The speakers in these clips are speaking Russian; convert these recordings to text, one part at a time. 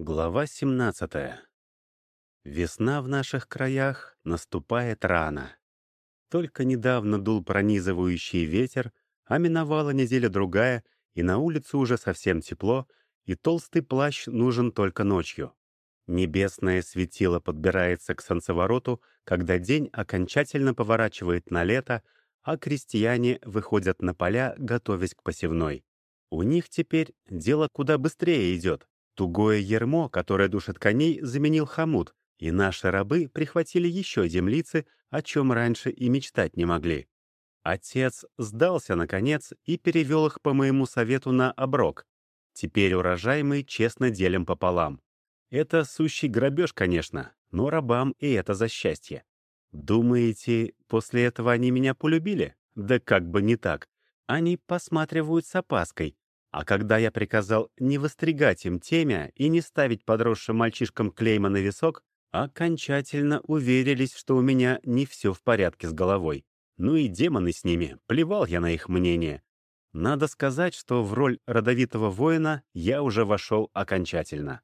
Глава 17. Весна в наших краях наступает рано. Только недавно дул пронизывающий ветер, а миновала неделя-другая, и на улице уже совсем тепло, и толстый плащ нужен только ночью. Небесное светило подбирается к солнцевороту, когда день окончательно поворачивает на лето, а крестьяне выходят на поля, готовясь к посевной. У них теперь дело куда быстрее идет. Тугое ермо, которое душит коней, заменил хомут, и наши рабы прихватили еще землицы, о чем раньше и мечтать не могли. Отец сдался, наконец, и перевел их по моему совету на оброк. Теперь урожай мы честно делим пополам. Это сущий грабеж, конечно, но рабам и это за счастье. Думаете, после этого они меня полюбили? Да как бы не так. Они посматривают с опаской, а когда я приказал не востригать им темя и не ставить подросшим мальчишкам клейма на висок, окончательно уверились, что у меня не все в порядке с головой. Ну и демоны с ними, плевал я на их мнение. Надо сказать, что в роль родовитого воина я уже вошел окончательно.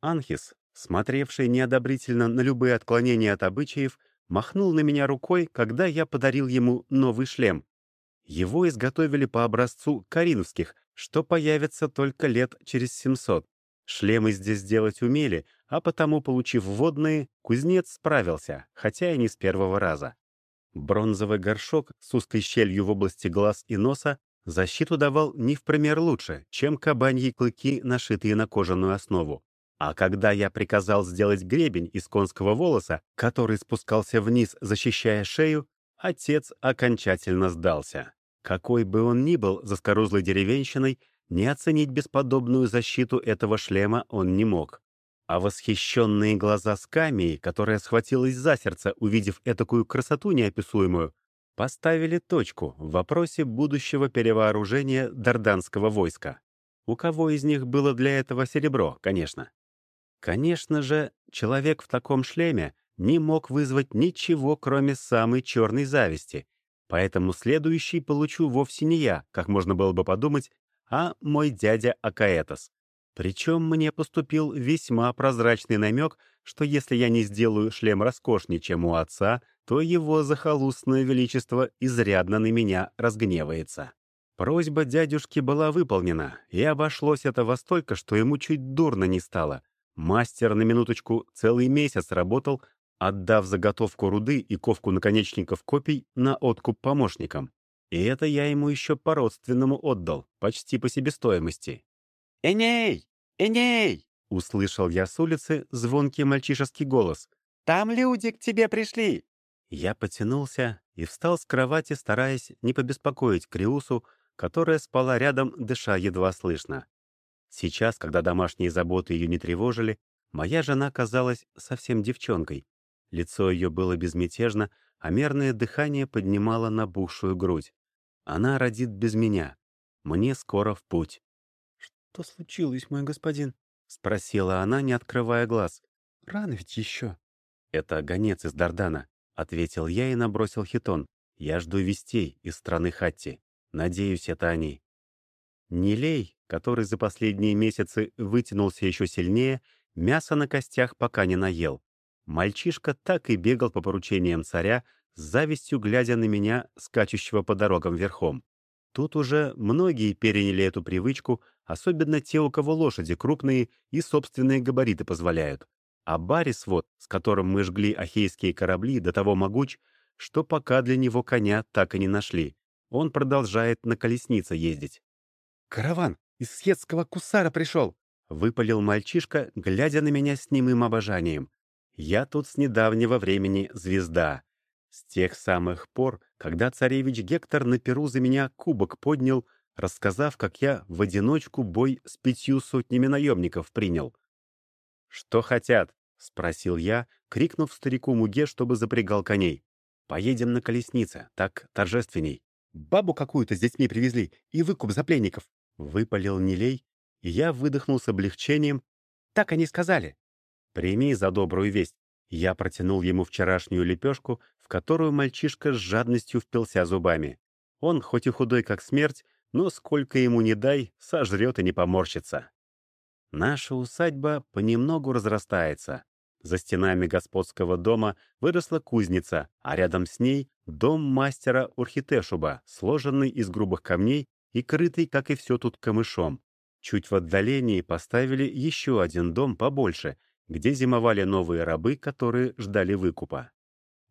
Анхис, смотревший неодобрительно на любые отклонения от обычаев, махнул на меня рукой, когда я подарил ему новый шлем. Его изготовили по образцу кариновских, что появится только лет через 700. Шлемы здесь делать умели, а потому, получив водные, кузнец справился, хотя и не с первого раза. Бронзовый горшок с узкой щелью в области глаз и носа защиту давал не в пример лучше, чем кабаньи клыки, нашитые на кожаную основу. А когда я приказал сделать гребень из конского волоса, который спускался вниз, защищая шею, отец окончательно сдался. Какой бы он ни был заскорузлой деревенщиной, не оценить бесподобную защиту этого шлема он не мог. А восхищенные глаза Скамии, которая схватилась за сердце, увидев этакую красоту неописуемую, поставили точку в вопросе будущего перевооружения дарданского войска. У кого из них было для этого серебро, конечно. Конечно же, человек в таком шлеме не мог вызвать ничего, кроме самой черной зависти — Поэтому следующий получу вовсе не я, как можно было бы подумать, а мой дядя Акаэтос. Причем мне поступил весьма прозрачный намек, что если я не сделаю шлем роскошнее, чем у отца, то его захолустное величество изрядно на меня разгневается. Просьба дядюшки была выполнена, и обошлось это во столько, что ему чуть дурно не стало. Мастер на минуточку целый месяц работал, отдав заготовку руды и ковку наконечников копий на откуп помощникам. И это я ему еще по-родственному отдал, почти по себестоимости. «Эней! Эней!» — услышал я с улицы звонкий мальчишеский голос. «Там люди к тебе пришли!» Я потянулся и встал с кровати, стараясь не побеспокоить Криусу, которая спала рядом, дыша едва слышно. Сейчас, когда домашние заботы ее не тревожили, моя жена казалась совсем девчонкой, Лицо ее было безмятежно, а мерное дыхание поднимало набухшую грудь. Она родит без меня. Мне скоро в путь. «Что случилось, мой господин?» — спросила она, не открывая глаз. «Рано ведь еще». «Это гонец из Дардана», — ответил я и набросил хитон. «Я жду вестей из страны Хатти. Надеюсь, это они». Нилей, который за последние месяцы вытянулся еще сильнее, мясо на костях пока не наел. Мальчишка так и бегал по поручениям царя, с завистью глядя на меня, скачущего по дорогам верхом. Тут уже многие переняли эту привычку, особенно те, у кого лошади крупные и собственные габариты позволяют. А Барис вот, с которым мы жгли ахейские корабли, до того могуч, что пока для него коня так и не нашли. Он продолжает на колеснице ездить. «Караван из схетского кусара пришел!» — выпалил мальчишка, глядя на меня с немым обожанием. Я тут с недавнего времени звезда. С тех самых пор, когда царевич Гектор на Перу за меня кубок поднял, рассказав, как я в одиночку бой с пятью сотнями наемников принял. «Что хотят?» — спросил я, крикнув старику Муге, чтобы запрягал коней. «Поедем на колеснице, так торжественней». «Бабу какую-то с детьми привезли и выкуп за пленников», — выпалил Нилей, и я выдохнул с облегчением. «Так они сказали. «Прими за добрую весть». Я протянул ему вчерашнюю лепешку, в которую мальчишка с жадностью впился зубами. Он, хоть и худой как смерть, но сколько ему не дай, сожрет и не поморщится. Наша усадьба понемногу разрастается. За стенами господского дома выросла кузница, а рядом с ней — дом мастера Урхитешуба, сложенный из грубых камней и крытый, как и все тут, камышом. Чуть в отдалении поставили еще один дом побольше, где зимовали новые рабы, которые ждали выкупа.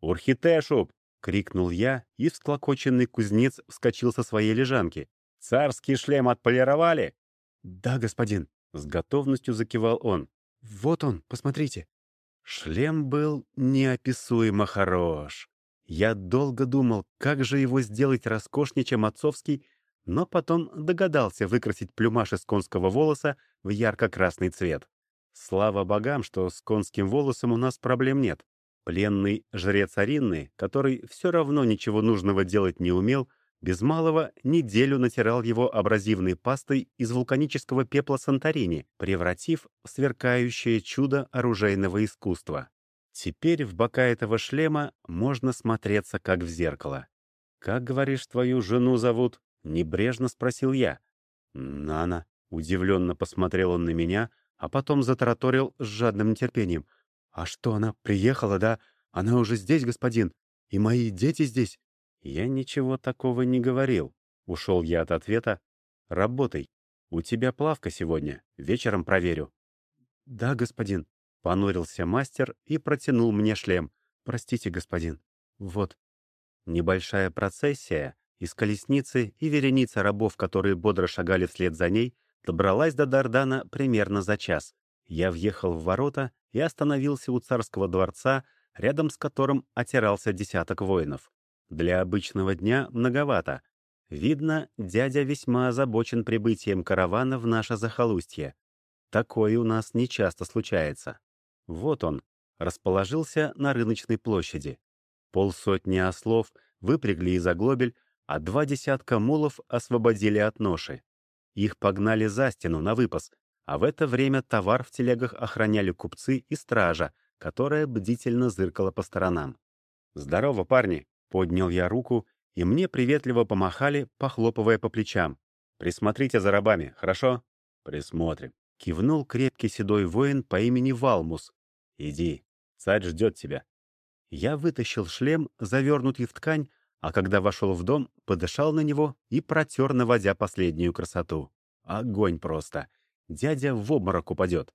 «Урхитешуб!» — крикнул я, и всклокоченный кузнец вскочил со своей лежанки. «Царский шлем отполировали?» «Да, господин», — с готовностью закивал он. «Вот он, посмотрите». Шлем был неописуемо хорош. Я долго думал, как же его сделать роскошнее, чем отцовский, но потом догадался выкрасить плюмаж из конского волоса в ярко-красный цвет. Слава богам, что с конским волосом у нас проблем нет. Пленный жрец Аринны, который все равно ничего нужного делать не умел, без малого неделю натирал его абразивной пастой из вулканического пепла Санторини, превратив в сверкающее чудо оружейного искусства. Теперь в бока этого шлема можно смотреться как в зеркало. «Как, говоришь, твою жену зовут?» — небрежно спросил я. «Нана», — удивленно посмотрел он на меня, а потом затараторил с жадным нетерпением. «А что, она приехала, да? Она уже здесь, господин? И мои дети здесь?» «Я ничего такого не говорил». Ушел я от ответа. «Работай. У тебя плавка сегодня. Вечером проверю». «Да, господин», — понурился мастер и протянул мне шлем. «Простите, господин. Вот». Небольшая процессия из колесницы и вереница рабов, которые бодро шагали вслед за ней, добралась до Дардана примерно за час. Я въехал в ворота и остановился у царского дворца, рядом с которым отирался десяток воинов. Для обычного дня многовато. Видно, дядя весьма озабочен прибытием каравана в наше захолустье. Такое у нас нечасто случается. Вот он, расположился на рыночной площади. Полсотни ослов выпрягли из оглобель, а два десятка мулов освободили от ноши. Их погнали за стену на выпас, а в это время товар в телегах охраняли купцы и стража, которая бдительно зыркала по сторонам. «Здорово, парни!» — поднял я руку, и мне приветливо помахали, похлопывая по плечам. «Присмотрите за рабами, хорошо?» «Присмотрим», — кивнул крепкий седой воин по имени Валмус. «Иди, царь ждет тебя». Я вытащил шлем, завернутый в ткань, а когда вошел в дом, подышал на него и протер, наводя последнюю красоту. Огонь просто. Дядя в обморок упадет.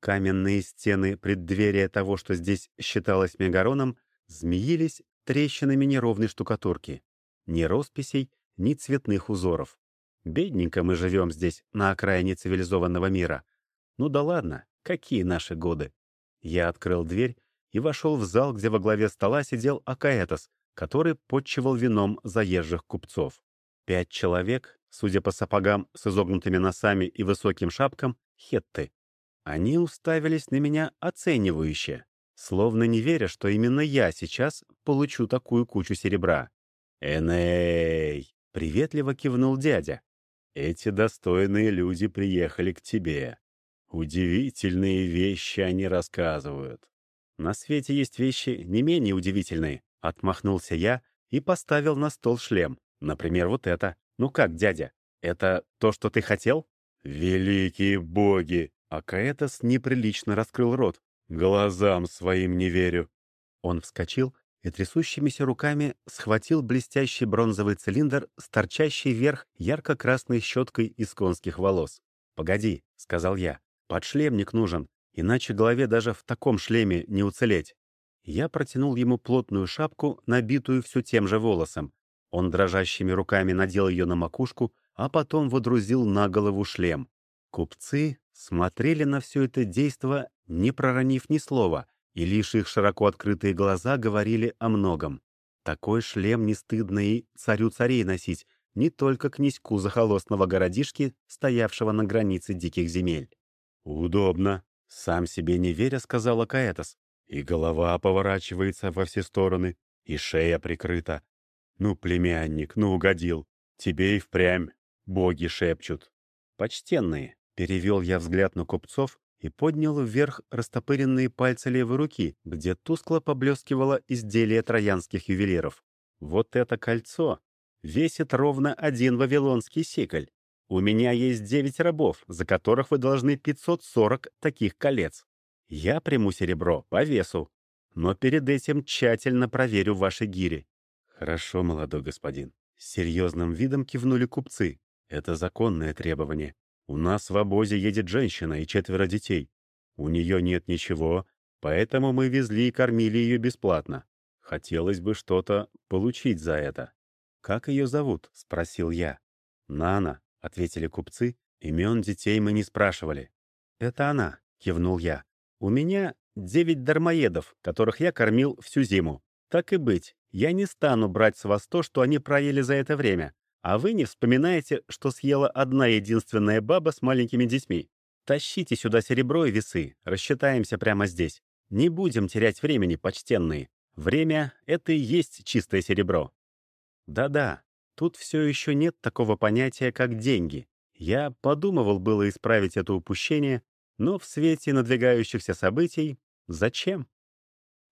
Каменные стены преддверия того, что здесь считалось мегароном, змеились трещинами неровной штукатурки. Ни росписей, ни цветных узоров. Бедненько мы живем здесь, на окраине цивилизованного мира. Ну да ладно, какие наши годы. Я открыл дверь и вошел в зал, где во главе стола сидел Акаэтос, который подчивал вином заезжих купцов. Пять человек, судя по сапогам с изогнутыми носами и высоким шапкам, хетты. Они уставились на меня оценивающе, словно не веря, что именно я сейчас получу такую кучу серебра. «Эней!» — приветливо кивнул дядя. «Эти достойные люди приехали к тебе. Удивительные вещи они рассказывают. На свете есть вещи не менее удивительные, Отмахнулся я и поставил на стол шлем. Например, вот это. Ну как, дядя, это то, что ты хотел? Великие боги! А Каэтос неприлично раскрыл рот. Глазам своим не верю. Он вскочил и трясущимися руками схватил блестящий бронзовый цилиндр с торчащей вверх ярко-красной щеткой из конских волос. «Погоди», — сказал я, — «подшлемник нужен, иначе голове даже в таком шлеме не уцелеть». Я протянул ему плотную шапку, набитую все тем же волосом. Он дрожащими руками надел ее на макушку, а потом водрузил на голову шлем. Купцы смотрели на все это действо, не проронив ни слова, и лишь их широко открытые глаза говорили о многом. Такой шлем не стыдно и царю царей носить, не только князьку захолостного городишки, стоявшего на границе диких земель. «Удобно», — сам себе не веря, сказала Каэтос. И голова поворачивается во все стороны, и шея прикрыта. Ну, племянник, ну угодил. Тебе и впрямь боги шепчут. Почтенные, перевел я взгляд на купцов и поднял вверх растопыренные пальцы левой руки, где тускло поблескивало изделие троянских ювелиров. Вот это кольцо весит ровно один вавилонский сикль. У меня есть девять рабов, за которых вы должны 540 таких колец. Я приму серебро по весу, но перед этим тщательно проверю ваши гири». «Хорошо, молодой господин». С серьезным видом кивнули купцы. «Это законное требование. У нас в обозе едет женщина и четверо детей. У нее нет ничего, поэтому мы везли и кормили ее бесплатно. Хотелось бы что-то получить за это». «Как ее зовут?» — спросил я. «Нана», — ответили купцы. «Имен детей мы не спрашивали». «Это она», — кивнул я. «У меня девять дармоедов, которых я кормил всю зиму. Так и быть, я не стану брать с вас то, что они проели за это время. А вы не вспоминаете, что съела одна единственная баба с маленькими детьми. Тащите сюда серебро и весы, рассчитаемся прямо здесь. Не будем терять времени, почтенные. Время — это и есть чистое серебро. Да-да, тут все еще нет такого понятия, как деньги. Я подумывал было исправить это упущение, но в свете надвигающихся событий зачем?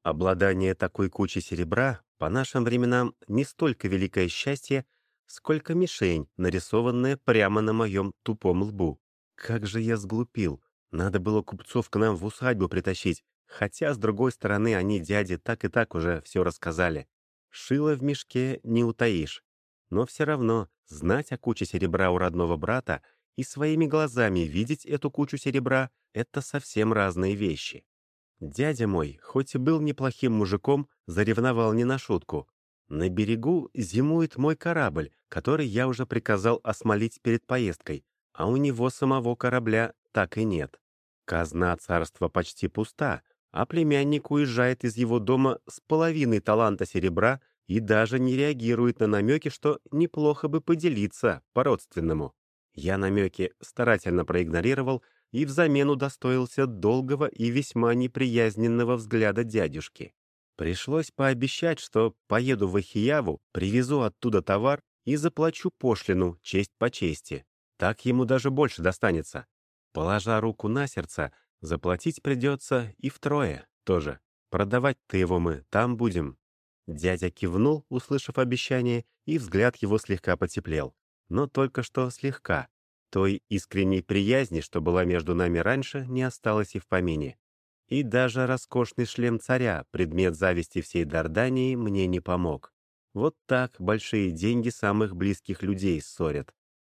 Обладание такой кучей серебра по нашим временам не столько великое счастье, сколько мишень, нарисованная прямо на моем тупом лбу. Как же я сглупил. Надо было купцов к нам в усадьбу притащить, хотя, с другой стороны, они дяде так и так уже все рассказали. Шило в мешке не утаишь. Но все равно знать о куче серебра у родного брата и своими глазами видеть эту кучу серебра — это совсем разные вещи. Дядя мой, хоть и был неплохим мужиком, заревновал не на шутку. На берегу зимует мой корабль, который я уже приказал осмолить перед поездкой, а у него самого корабля так и нет. Казна царства почти пуста, а племянник уезжает из его дома с половиной таланта серебра и даже не реагирует на намеки, что неплохо бы поделиться по-родственному. Я намеки старательно проигнорировал и взамен удостоился долгого и весьма неприязненного взгляда дядюшки. Пришлось пообещать, что поеду в Ахияву, привезу оттуда товар и заплачу пошлину, честь по чести. Так ему даже больше достанется. Положа руку на сердце, заплатить придется и втрое тоже. Продавать-то его мы там будем. Дядя кивнул, услышав обещание, и взгляд его слегка потеплел. Но только что слегка. Той искренней приязни, что была между нами раньше, не осталось и в помине. И даже роскошный шлем царя, предмет зависти всей Дардании, мне не помог. Вот так большие деньги самых близких людей ссорят.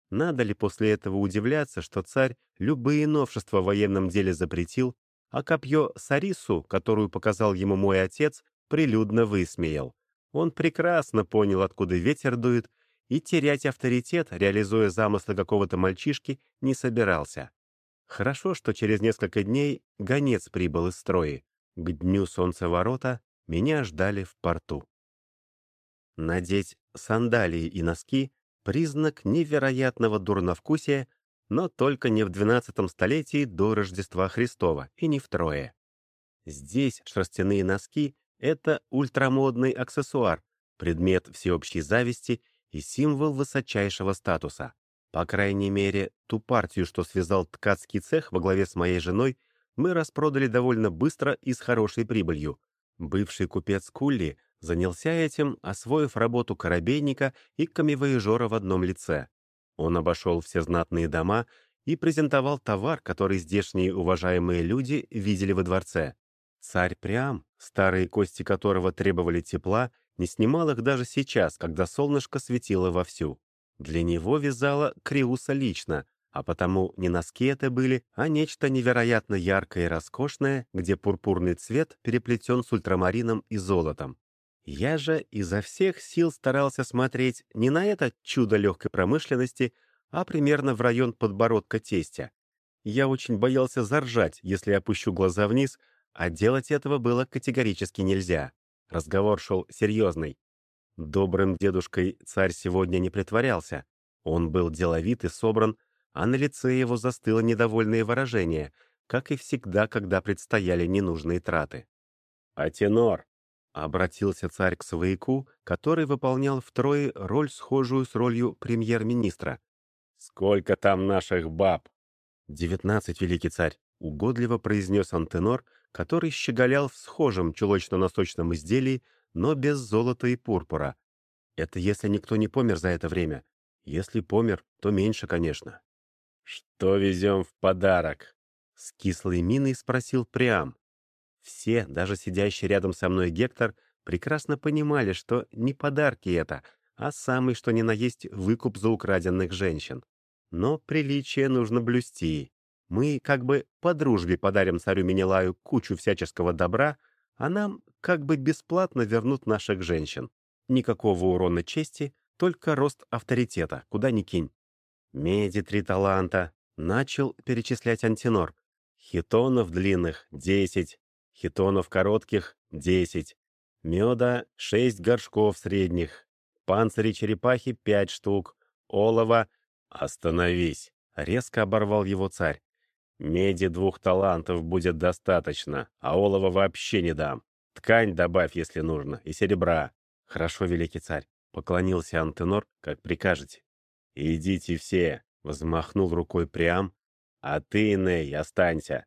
Надо ли после этого удивляться, что царь любые новшества в военном деле запретил, а копье Сарису, которую показал ему мой отец, прилюдно высмеял. Он прекрасно понял, откуда ветер дует, и терять авторитет, реализуя замыслы какого-то мальчишки, не собирался. Хорошо, что через несколько дней гонец прибыл из строя. К дню солнцеворота меня ждали в порту. Надеть сандалии и носки — признак невероятного дурновкусия, но только не в XII столетии до Рождества Христова и не втрое. Здесь шерстяные носки — это ультрамодный аксессуар, предмет всеобщей зависти и символ высочайшего статуса. По крайней мере, ту партию, что связал ткацкий цех во главе с моей женой, мы распродали довольно быстро и с хорошей прибылью. Бывший купец Кулли занялся этим, освоив работу корабейника и камевоежора в одном лице. Он обошел все знатные дома и презентовал товар, который здешние уважаемые люди видели во дворце. Царь Прям, старые кости которого требовали тепла, не снимал их даже сейчас, когда солнышко светило вовсю. Для него вязала Криуса лично, а потому не носки это были, а нечто невероятно яркое и роскошное, где пурпурный цвет переплетен с ультрамарином и золотом. Я же изо всех сил старался смотреть не на это чудо легкой промышленности, а примерно в район подбородка тестя. Я очень боялся заржать, если опущу глаза вниз, а делать этого было категорически нельзя. Разговор шел серьезный. Добрым дедушкой царь сегодня не притворялся. Он был деловит и собран, а на лице его застыло недовольное выражение, как и всегда, когда предстояли ненужные траты. «А тенор?» — обратился царь к свояку, который выполнял втрое роль, схожую с ролью премьер-министра. «Сколько там наших баб?» «Девятнадцать, великий царь», — угодливо произнес антенор, который щеголял в схожем чулочно-носочном изделии, но без золота и пурпура. Это если никто не помер за это время. Если помер, то меньше, конечно. «Что везем в подарок?» С кислой миной спросил Приам. Все, даже сидящий рядом со мной Гектор, прекрасно понимали, что не подарки это, а самый что ни на есть выкуп за украденных женщин. Но приличие нужно блюсти. Мы как бы по дружбе подарим царю Менелаю кучу всяческого добра, а нам как бы бесплатно вернут наших женщин. Никакого урона чести, только рост авторитета, куда ни кинь. Меди три таланта. Начал перечислять антинор. Хитонов длинных — десять, хитонов коротких — десять, меда — шесть горшков средних, панцири черепахи — пять штук, олова — остановись, резко оборвал его царь. Меди двух талантов будет достаточно, а олова вообще не дам. Ткань добавь, если нужно, и серебра. Хорошо, великий царь, поклонился Антенор, как прикажете. Идите все, взмахнул рукой Приам, а ты, Ней, останься.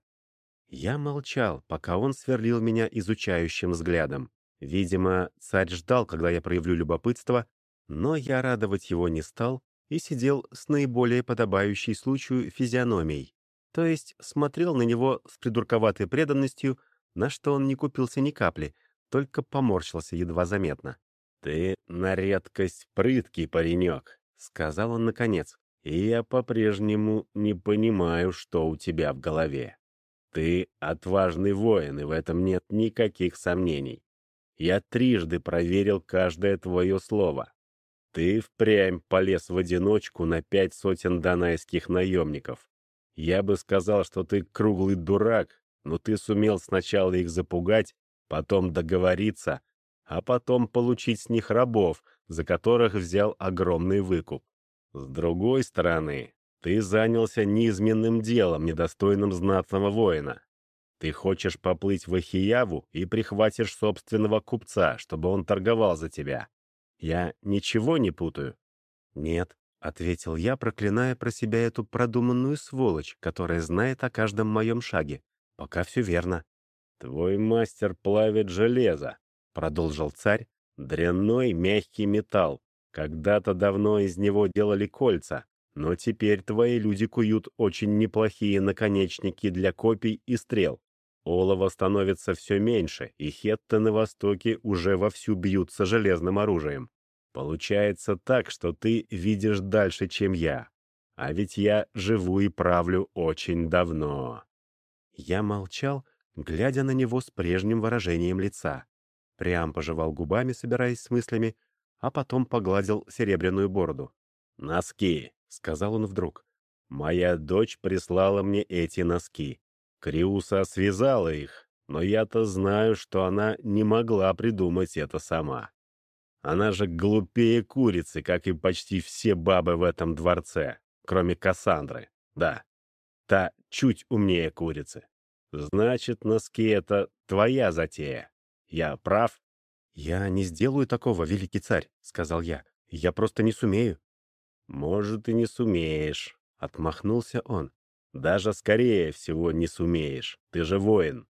Я молчал, пока он сверлил меня изучающим взглядом. Видимо, царь ждал, когда я проявлю любопытство, но я радовать его не стал и сидел с наиболее подобающей случаю физиономией то есть смотрел на него с придурковатой преданностью, на что он не купился ни капли, только поморщился едва заметно. «Ты на редкость прыткий паренек», — сказал он наконец, «и я по-прежнему не понимаю, что у тебя в голове. Ты отважный воин, и в этом нет никаких сомнений. Я трижды проверил каждое твое слово. Ты впрямь полез в одиночку на пять сотен донайских наемников. Я бы сказал, что ты круглый дурак, но ты сумел сначала их запугать, потом договориться, а потом получить с них рабов, за которых взял огромный выкуп. С другой стороны, ты занялся низменным делом, недостойным знатного воина. Ты хочешь поплыть в Ахияву и прихватишь собственного купца, чтобы он торговал за тебя. Я ничего не путаю? Нет. — ответил я, проклиная про себя эту продуманную сволочь, которая знает о каждом моем шаге. «Пока все верно». «Твой мастер плавит железо», — продолжил царь. «Дрянной мягкий металл. Когда-то давно из него делали кольца, но теперь твои люди куют очень неплохие наконечники для копий и стрел. Олова становится все меньше, и хетты на востоке уже вовсю бьются железным оружием. Получается так, что ты видишь дальше, чем я. А ведь я живу и правлю очень давно. Я молчал, глядя на него с прежним выражением лица. Прям пожевал губами, собираясь с мыслями, а потом погладил серебряную бороду. «Носки», — сказал он вдруг. «Моя дочь прислала мне эти носки. Криуса связала их, но я-то знаю, что она не могла придумать это сама. Она же глупее курицы, как и почти все бабы в этом дворце, кроме Кассандры. Да, та чуть умнее курицы. Значит, носки — это твоя затея. Я прав? «Я не сделаю такого, великий царь», — сказал я. «Я просто не сумею». «Может, и не сумеешь», — отмахнулся он. «Даже скорее всего не сумеешь. Ты же воин.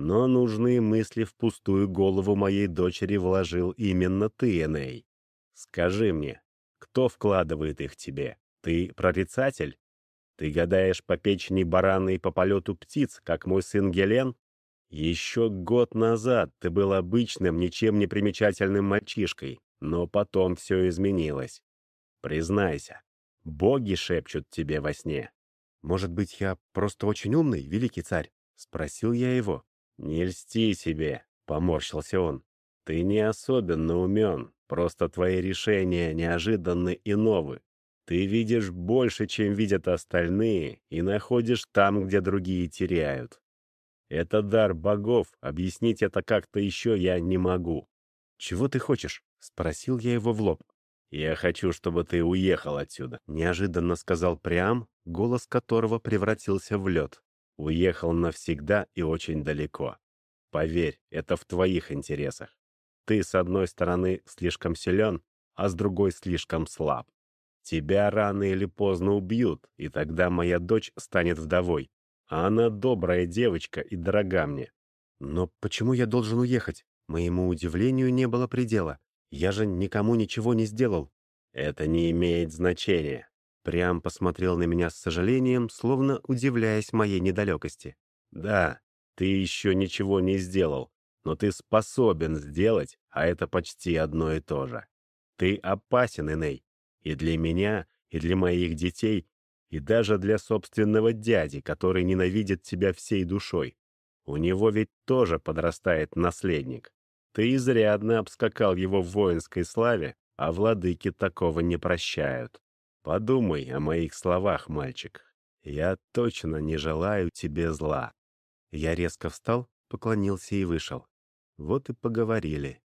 Но нужные мысли в пустую голову моей дочери вложил именно ты, Эней. Скажи мне, кто вкладывает их тебе? Ты прорицатель? Ты гадаешь по печени барана и по полету птиц, как мой сын Гелен? Еще год назад ты был обычным, ничем не примечательным мальчишкой, но потом все изменилось. Признайся, боги шепчут тебе во сне. Может быть, я просто очень умный, великий царь? Спросил я его. «Не льсти себе», — поморщился он. «Ты не особенно умен, просто твои решения неожиданны и новы. Ты видишь больше, чем видят остальные, и находишь там, где другие теряют. Это дар богов, объяснить это как-то еще я не могу». «Чего ты хочешь?» — спросил я его в лоб. «Я хочу, чтобы ты уехал отсюда», — неожиданно сказал Прям, голос которого превратился в лед. Уехал навсегда и очень далеко. Поверь, это в твоих интересах. Ты, с одной стороны, слишком силен, а с другой слишком слаб. Тебя рано или поздно убьют, и тогда моя дочь станет вдовой. А она добрая девочка и дорога мне. Но почему я должен уехать? Моему удивлению не было предела. Я же никому ничего не сделал. Это не имеет значения. Прям посмотрел на меня с сожалением, словно удивляясь моей недалекости. Да, ты еще ничего не сделал, но ты способен сделать, а это почти одно и то же. Ты опасен, Эней, и для меня, и для моих детей, и даже для собственного дяди, который ненавидит тебя всей душой. У него ведь тоже подрастает наследник. Ты изрядно обскакал его в воинской славе, а владыки такого не прощают. Подумай о моих словах, мальчик. Я точно не желаю тебе зла. Я резко встал, поклонился и вышел. Вот и поговорили.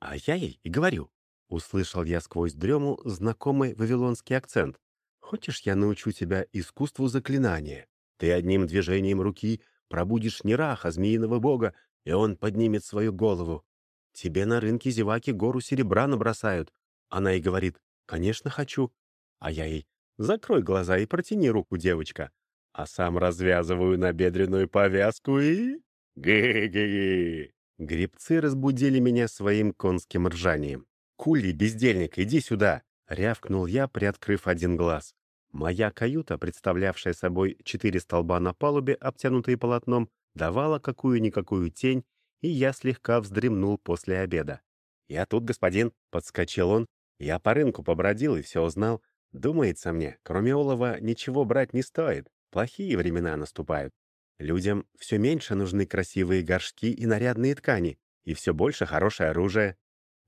«А я ей и говорю», — услышал я сквозь дрему знакомый вавилонский акцент. «Хочешь, я научу тебя искусству заклинания? Ты одним движением руки пробудишь Нераха, змеиного бога, и он поднимет свою голову. Тебе на рынке зеваки гору серебра набросают». Она и говорит, «Конечно, хочу». А я ей, «Закрой глаза и протяни руку, девочка». А сам развязываю набедренную повязку и... Гэ-гэ-гэ! Гребцы разбудили меня своим конским ржанием. «Кули, бездельник, иди сюда!» — рявкнул я, приоткрыв один глаз. Моя каюта, представлявшая собой четыре столба на палубе, обтянутые полотном, давала какую-никакую тень, и я слегка вздремнул после обеда. «Я тут, господин», — подскочил он. «Я по рынку побродил и все узнал. Думается мне, кроме олова ничего брать не стоит. Плохие времена наступают. Людям все меньше нужны красивые горшки и нарядные ткани, и все больше хорошее оружие.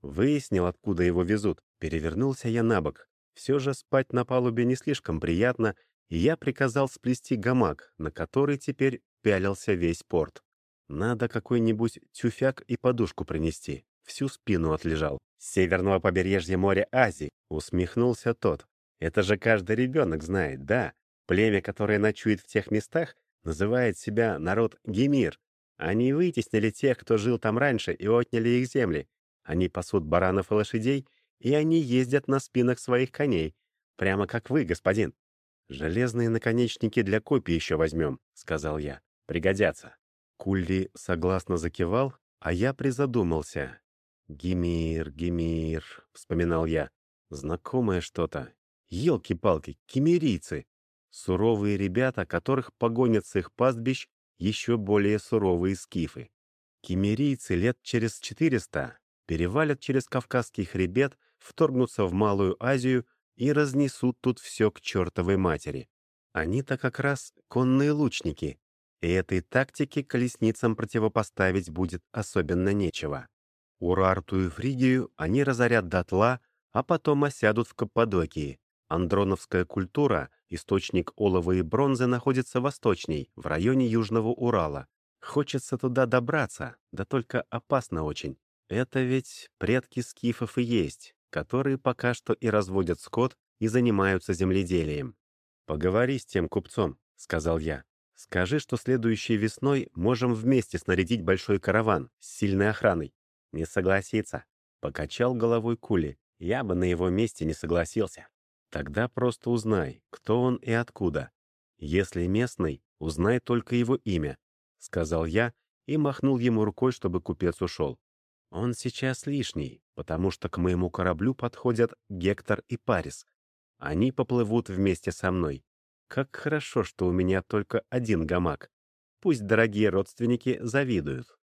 Выяснил, откуда его везут. Перевернулся я на бок. Все же спать на палубе не слишком приятно, и я приказал сплести гамак, на который теперь пялился весь порт. Надо какой-нибудь тюфяк и подушку принести. Всю спину отлежал. С северного побережья моря Азии, усмехнулся тот. Это же каждый ребенок знает, да. Племя, которое ночует в тех местах, называет себя народ Гемир. Они вытеснили тех, кто жил там раньше, и отняли их земли. Они пасут баранов и лошадей, и они ездят на спинах своих коней. Прямо как вы, господин. «Железные наконечники для копий еще возьмем», — сказал я. «Пригодятся». Кулли согласно закивал, а я призадумался. «Гемир, Гемир», — вспоминал я. «Знакомое что-то. Елки-палки, кемерийцы. Суровые ребята, которых погонят с их пастбищ еще более суровые скифы. Кемерийцы лет через 400 перевалят через Кавказский хребет, вторгнутся в Малую Азию и разнесут тут все к чертовой матери. Они-то как раз конные лучники, и этой тактике колесницам противопоставить будет особенно нечего. Урарту и Фригию они разорят дотла, а потом осядут в Каппадокии. Андроновская культура, источник олова и бронзы, находится восточней, в районе Южного Урала. Хочется туда добраться, да только опасно очень. Это ведь предки скифов и есть, которые пока что и разводят скот и занимаются земледелием. «Поговори с тем купцом», — сказал я. Скажи, что следующей весной можем вместе снарядить большой караван с сильной охраной. Не согласится. Покачал головой Кули. Я бы на его месте не согласился. Тогда просто узнай, кто он и откуда. Если местный, узнай только его имя, — сказал я и махнул ему рукой, чтобы купец ушел. Он сейчас лишний, потому что к моему кораблю подходят Гектор и Парис. Они поплывут вместе со мной. Как хорошо, что у меня только один гамак. Пусть дорогие родственники завидуют.